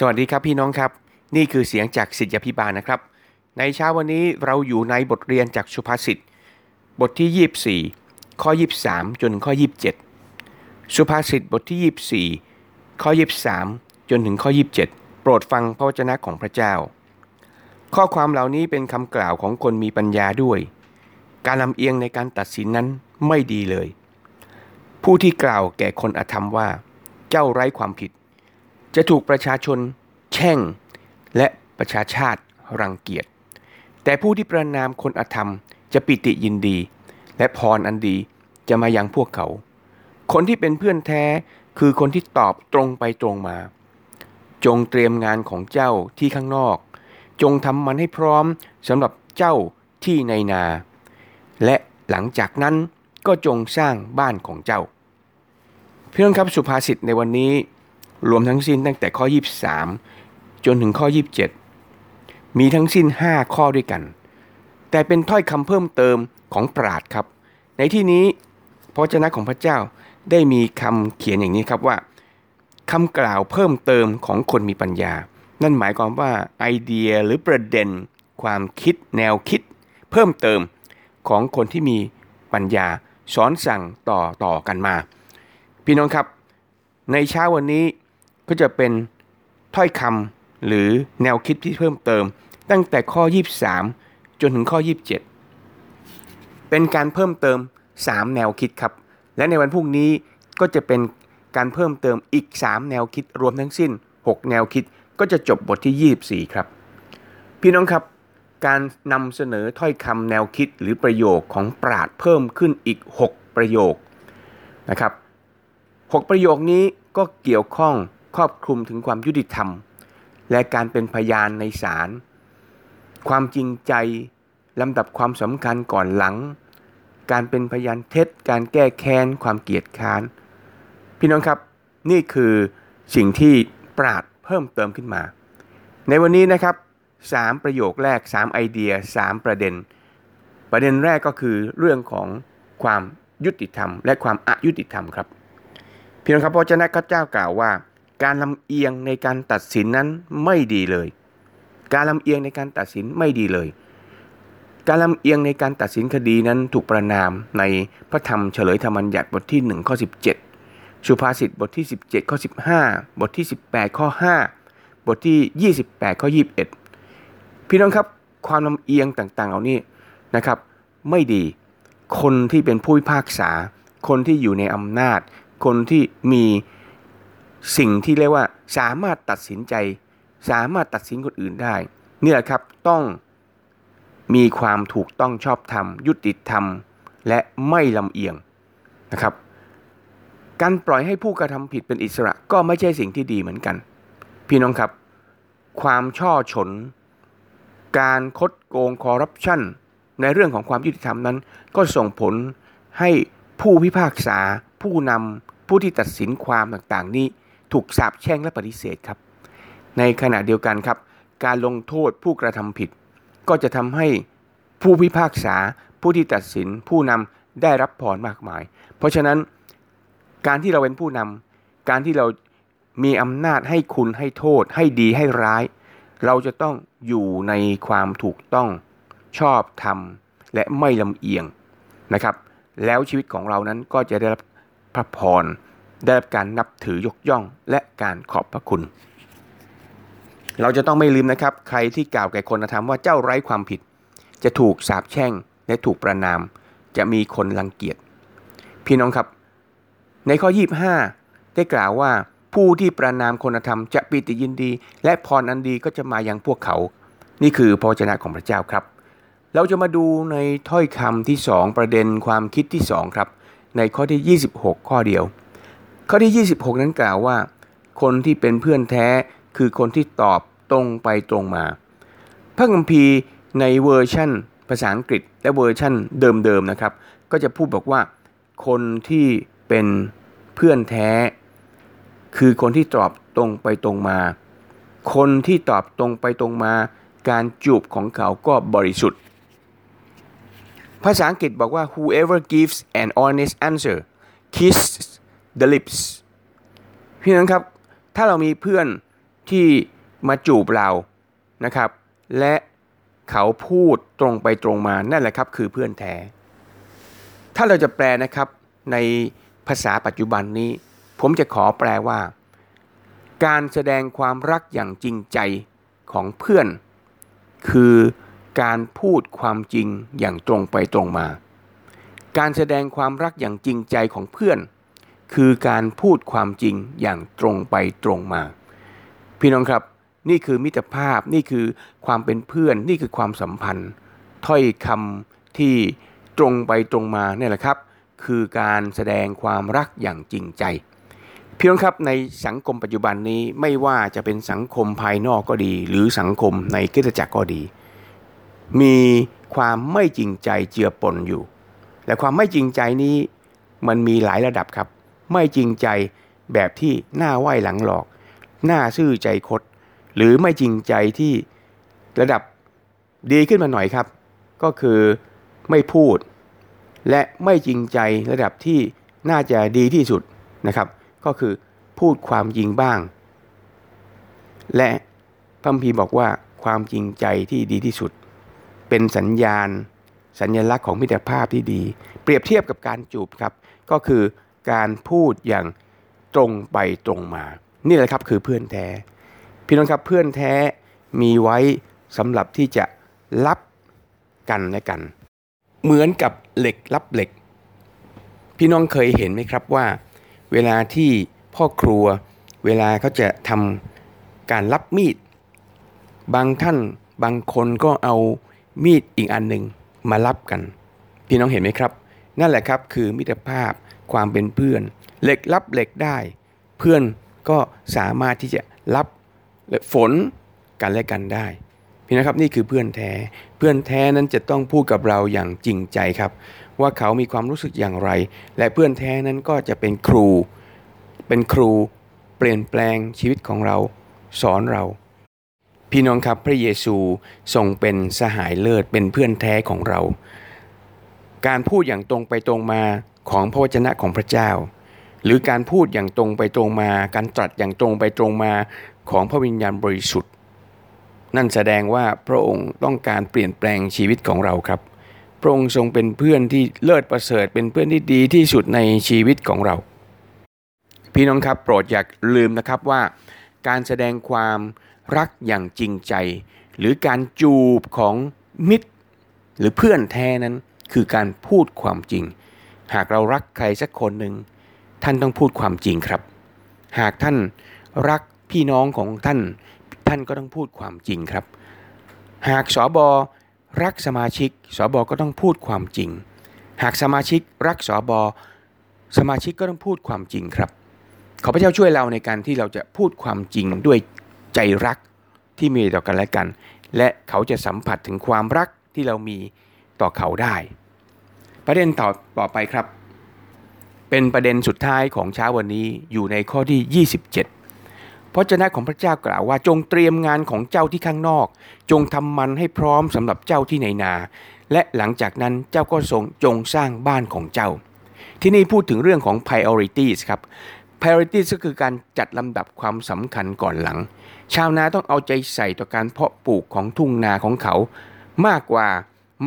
สวัสดีครับพี่น้องครับ นี่คือเสียงจากสิทธิพิบาลนะครับ ในเช้าวันนี้เราอยู่ในบทเรียนจากสุภาษิตบทที่ 24 ข้อ 23 จนถึงข้อ 27 สุภาษิตบทที่ 24 ข้อ 23 จนถึงข้อ 27 โปรดฟังพระวจนะของพระเจ้า ข้อความเหล่านี้เป็นคำกล่าวของคนมีปัญญาด้วย การลำเอียงในการตัดสินนั้นไม่ดีเลย ผู้ที่กล่าวแก่คนอธรรมว่า เจ้าไร้ความผิด จะถูกประชาชนแช่ง และประชาชาติรังเกียจ แต่ผู้ที่ประนามคนอธรรมจะปิติยินดี และพรอันดีจะมายังพวกเขา คนที่เป็นเพื่อนแท้คือคนที่ตอบตรงไปตรงมา จงเตรียมงานของเจ้าที่ข้างนอก จงทำมันให้พร้อมสำหรับเจ้าที่ในนา และหลังจากนั้นก็จงสร้างบ้านของเจ้า เพื่อนครับสุภาษิตในวันนี้ รวมทั้งสิ้นตั้งแต่ข้อ 23 จนถึงข้อ 27 มีทั้งสิ้น 5 ข้อด้วยกัน แต่เป็นถ้อยคำเพิ่มเติมของปราดครับ ในที่นี้พระเจ้าของพระเจ้าได้มีคำเขียนอย่างนี้ครับว่าคำกล่าวเพิ่มเติมของคนมีปัญญา นั่นหมายความว่าไอเดียหรือประเด็น ความคิดแนวคิด เพิ่มเติมของคนที่มีปัญญาสอนสั่งต่อต่อกันมา พี่น้องครับ ในเช้าวันนี้ ก็จะเป็นถ้อยคำหรือแนวคิดที่เพิ่มเติม ตั้งแต่ข้อ 23 จนถึงข้อ 27 เป็นการเพิ่มเติม 3 แนวคิดครับ และในวันพรุ่งนี้ก็จะเป็นการเพิ่มเติมอีก 3 แนวคิดรวมทั้งสิ้น 6 แนวคิดก็จะจบบทที่ 24 ครับ พี่น้องครับ การนำเสนอถ้อยคำแนวคิดหรือประโยคของปราดเพิ่มขึ้นอีก 6 ประโยคนะครับ 6 ประโยคนี้ก็เกี่ยวข้อง ครอบคลุมถึงความยุติธรรม และการเป็นพยานในศาลความจริงใจลำดับความสำคัญก่อนหลัง การเป็นพยานเท็จ การแก้แค้น ความเกียดค้าน พี่น้องครับนี่คือสิ่งที่ปราดเพิ่มเติมขึ้นมา ในวันนี้นะครับ 3 ประโยคแรก 3 ไอเดีย 3 ประเด็น ประเด็นแรกก็คือเรื่องของความยุติธรรม และความอายุติธรรมครับ พี่น้องครับพระเจ้าข้าเจ้ากล่าวว่า การลำเอียงในการตัดสินนั้นไม่ดีเลย การลำเอียงในการตัดสินไม่ดีเลย การลำเอียงในการตัดสินคดีนั้นถูกประนามในพระธรรมเฉลยธรรมัญญัติบทที่1ข้อ17 สุภาษิตบทที่ 17ข้อ15 บทที่ 18ข้อ5 บทที่ 28ข้อ21 พี่น้องครับความลำเอียงต่างๆ เหล่านี้นะครับไม่ดี คนที่เป็นผู้พิพากษา คนที่อยู่ในอำนาจ คนที่มี สิ่งที่เรียกว่าสามารถตัดสินใจ สามารถตัดสินคนอื่นได้นี่แหละครับต้องมีความถูกต้องชอบธรรม ยุติธรรม และไม่ลำเอียงนะครับ การปล่อยให้ผู้กระทำผิดเป็นอิสระก็ไม่ใช่สิ่งที่ดีเหมือนกัน พี่น้องครับ ความช่อฉน การคดโกงคอร์รัปชันในเรื่องของความยุติธรรมนั้น ก็ส่งผลให้ผู้พิพากษา ผู้นำผู้ที่ตัดสินความต่างๆ นี้ ถูกสาปแช่งและปฏิเสธครับ ในขณะเดียวกันครับ การลงโทษผู้กระทำผิด ก็จะทำให้ผู้พิพากษาผู้ที่ตัดสินผู้นำได้รับพรมากมาย เพราะฉะนั้นการที่เราเป็นผู้นำการที่เรามีอำนาจให้คุณให้โทษ ให้ดีให้ร้าย เราจะต้องอยู่ในความถูกต้องชอบธรรมและไม่ลำเอียงนะครับ แล้วชีวิตของเรานั้นก็จะได้รับพระพร ได้รับการนับถือยกย่องและการขอบพระคุณ เราจะต้องไม่ลืมนะครับ ใครที่กล่าวแก่คนธรรมว่าเจ้าไร้ความผิด จะถูกสาปแช่งและถูกประนาม จะมีคนรังเกียจ พี่น้องครับ ในข้อ 25 ได้กล่าวว่าผู้ที่ประนามคนธรรมจะปิติยินดี และพรอันดีก็จะมายังพวกเขา นี่คือพระเจ้าของพระเจ้าครับ เราจะมาดูในถ้อยคำที่ 2 ประเด็นความคิดที่ 2 ครับ ในข้อที่ 26 ข้อเดียว ข้อที่ 26 นั้นกล่าวว่า คนที่เป็นเพื่อนแท้คือคนที่ตอบตรงไปตรงมา พระคัมภีร์ในเวอร์ชั่นภาษาอังกฤษ และเวอร์ชั่นเดิมๆนะครับ ก็จะพูดบอกว่า คนที่เป็นเพื่อนแท้ คือคนที่ตอบตรงไปตรงมา คนที่ตอบตรงไปตรงมา การจูบของเขาก็บริสุทธิ์ ภาษาอังกฤษบอกว่า whoever gives an honest answer kiss the lips พี่น้องครับ ถ้าเรามีเพื่อนที่มาจูบเรานะครับ และเขาพูดตรงไปตรงมานั่นแหละครับคือเพื่อนแท้ ถ้าเราจะแปลนะครับในภาษาปัจจุบันนี้ ผมจะขอแปลว่า การแสดงความรักอย่างจริงใจของเพื่อน คือการพูดความจริงอย่างตรงไปตรงมา การแสดงความรักอย่างจริงใจของเพื่อน คือการพูดความจริงอย่างตรงไปตรงมา พี่น้องครับ นี่คือมิตรภาพนี่คือความเป็นเพื่อน นี่คือความสัมพันธ์ ถ้อยคำที่ตรงไปตรงมาเนี่ยแหละครับ คือการแสดงความรักอย่างจริงใจพี่น้องครับในสังคมปัจจุบันนี้ไม่ว่าจะเป็นสังคมภายนอกก็ดี หรือสังคมในกิจจักรก็ดี มีความไม่จริงใจเจือปนอยู่ และความไม่จริงใจนี้มันมีหลายระดับครับ ไม่จริงใจแบบที่หน้าไหวหลังหลอก หน้าซื่อใจคด หรือไม่จริงใจที่ระดับดีขึ้นมาหน่อยครับ ก็คือไม่พูด และไม่จริงใจระดับที่น่าจะดีที่สุดนะครับ ก็คือพูดความจริงบ้าง และพัมพีบอกว่าความจริงใจที่ดีที่สุด เป็นสัญญาณ สัญลักษณ์ของมิตรภาพที่ดี เปรียบเทียบกับการจูบครับ ก็คือ การพูดอย่างตรงไปตรงมา นี่แหละครับคือเพื่อนแท้ พี่น้องครับเพื่อนแท้มีไว้สำหรับที่จะรับกันและกัน เหมือนกับเหล็กรับเหล็ก พี่น้องเคยเห็นไหมครับว่า เวลาที่พ่อครัว เวลาเขาจะทำการรับมีด บางท่านบางคนก็เอามีดอีกอันหนึ่งมารับกัน พี่น้องเห็นไหมครับ นั่นแหละครับคือมิตรภาพ ความเป็นเพื่อน เหล็กรับเหล็กได้ เพื่อนก็สามารถที่จะรับฝนกันและกันได้พี่นะครับนี่คือเพื่อนแท้เพื่อนแท้นั้นจะต้องพูดกับเราอย่างจริงใจครับ ว่าเขามีความรู้สึกอย่างไร และเพื่อนแท้นั้นก็จะเป็นครู เป็นครูเปลี่ยนแปลงชีวิตของเราสอนเรา พี่น้องครับพระเยซูทรงเป็นสหายเลิศเป็นเพื่อนแท้ของเรา การพูดอย่างตรงไปตรงมา ของพระวจนะของพระเจ้า หรือการพูดอย่างตรงไปตรงมา การตรัสอย่างตรงไปตรงมาของพระวิญญาณบริสุทธิ์ นั่นแสดงว่าพระองค์ต้องการเปลี่ยนแปลงชีวิตของเราครับ พระองค์ทรงเป็นเพื่อนที่เลิศประเสริฐเป็นเพื่อนที่ดีที่สุดในชีวิตของเรา พี่น้องครับโปรดอย่าลืมนะครับว่า การแสดงความรักอย่างจริงใจ หรือการจูบของมิตร หรือเพื่อนแท้นั้นคือการพูดความจริง หากเรารักใครสักคนหนึ่งท่านต้องพูดความจริงครับ หากท่านรักพี่น้องของท่าน ท่านก็ต้องพูดความจริงครับ หากสอบอรักสมาชิกสอบอก็ต้องพูดความจริง หากสมาชิกรักสอบอสมาชิกก็ต้องพูดความจริงครับ ขอพระเจ้าช่วยเราในการที่เราจะพูดความจริงด้วยใจรักที่มีต่อกันและกัน และเขาจะสัมผัสถึงความรักที่เรามีต่อเขาได้ ประเด็นต่อต่อไปครับ เป็นประเด็นสุดท้ายของเช้าวันนี้อยู่ในข้อที่ 27 พระเจ้าของพระเจ้ากล่าวว่าจงเตรียมงานของเจ้าที่ข้างนอก จงทำมันให้พร้อมสำหรับเจ้าที่ในนา และหลังจากนั้นเจ้าก็ทรงจงสร้างบ้านของเจ้า ที่นี่พูดถึงเรื่องของ priorities ครับ priorities ก็คือการจัดลำดับความสำคัญก่อนหลัง ชาวนาต้องเอาใจใส่ต่อการเพาะปลูกของทุ่งนาของเขา มากกว่า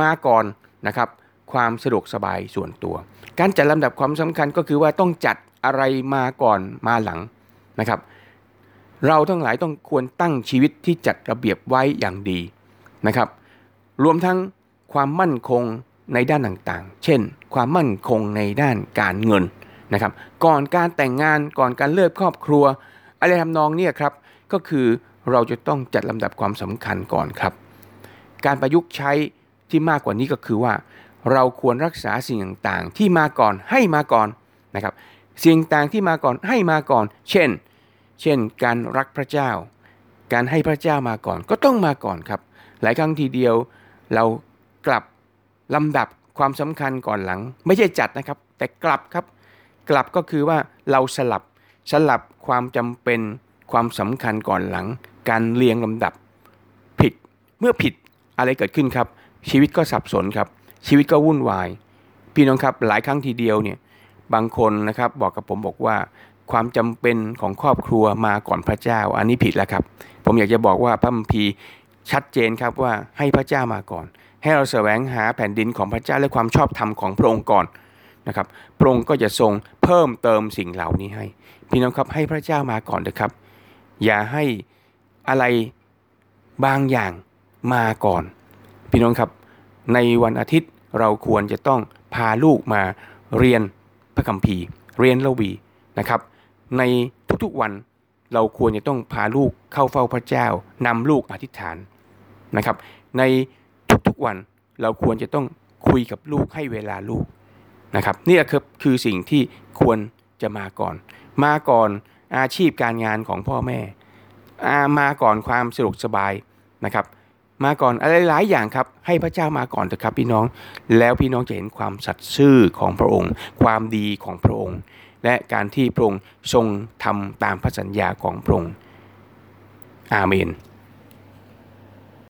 มาก่อนนะครับ ความสะดวกสบายส่วนตัว การจัดลำดับความสำคัญก็คือว่าต้องจัดอะไรมาก่อนมาหลังนะครับ เราทั้งหลายต้องควรตั้งชีวิตที่จัดระเบียบไว้อย่างดีนะครับ รวมทั้งความมั่นคงในด้านต่างๆ เช่น ความมั่นคงในด้านการเงินนะครับ ก่อนการแต่งงานก่อนการเลิกครอบครัว อะไรทำนองนี้ครับ ก็คือเราจะต้องจัดลำดับความสำคัญก่อนครับ การประยุกต์ใช้ที่มากกว่านี้ก็คือว่า เราควรรักษาสิ่งต่างๆที่มาก่อนให้มาก่อนนะครับ สิ่งต่างที่มาก่อนให้มาก่อน เช่น เช่น การรักพระเจ้า การให้พระเจ้ามาก่อนก็ต้องมาก่อนครับ หลายครั้งทีเดียวเรากลับลำดับความสำคัญก่อนหลัง ไม่ใช่จัดนะครับ แต่กลับครับ กลับก็คือว่าเราสลับสลับความจำเป็นความสำคัญก่อนหลัง การเรียงลำดับผิดเมื่อผิดอะไรเกิดขึ้นครับ ชีวิตก็สับสนครับ ชีวิตก็วุ่นวาย พี่น้องครับหลายครั้งทีเดียวเนี่ยบางคนนะครับบอกกับผมบอกว่าความจำเป็นของครอบครัวมาก่อนพระเจ้า อันนี้ผิดแล้วครับ ผมอยากจะบอกว่าพระคัมภีร์ชัดเจนครับว่าให้พระเจ้ามาก่อน ให้เราแสวงหาแผ่นดินของพระเจ้าและความชอบธรรมของพระองค์ก่อนนะครับพระองค์ก็จะทรงเพิ่มเติมสิ่งเหล่านี้ให้ พี่น้องครับให้พระเจ้ามาก่อนเถอะครับ อย่าให้อะไรบางอย่างมาก่อน พี่น้องครับ ในวันอาทิตย์เราควรจะต้องพาลูกมาเรียนพระคัมภีร์ เรียนละวีนะครับ ในทุกๆวันเราควรจะต้องพาลูกเข้าเฝ้าพระเจ้านำลูกอธิษฐานนะครับ ในทุกๆวันเราควรจะต้องคุยกับลูกให้เวลาลูกนะครับนี่คือคือสิ่งที่ควรจะมาก่อน มาก่อนอาชีพการงานของพ่อแม่อามาก่อนความสะดวกสบายนะครับ มาก่อนอะไรหลายอย่างครับ ให้พระเจ้ามาก่อนเถอะครับพี่น้อง แล้วพี่น้องจะเห็นความสัตย์ซื่อของพระองค์ ความดีของพระองค์ และการที่พระองค์ทรงทำตามพระสัญญาของพระองค์อาเมน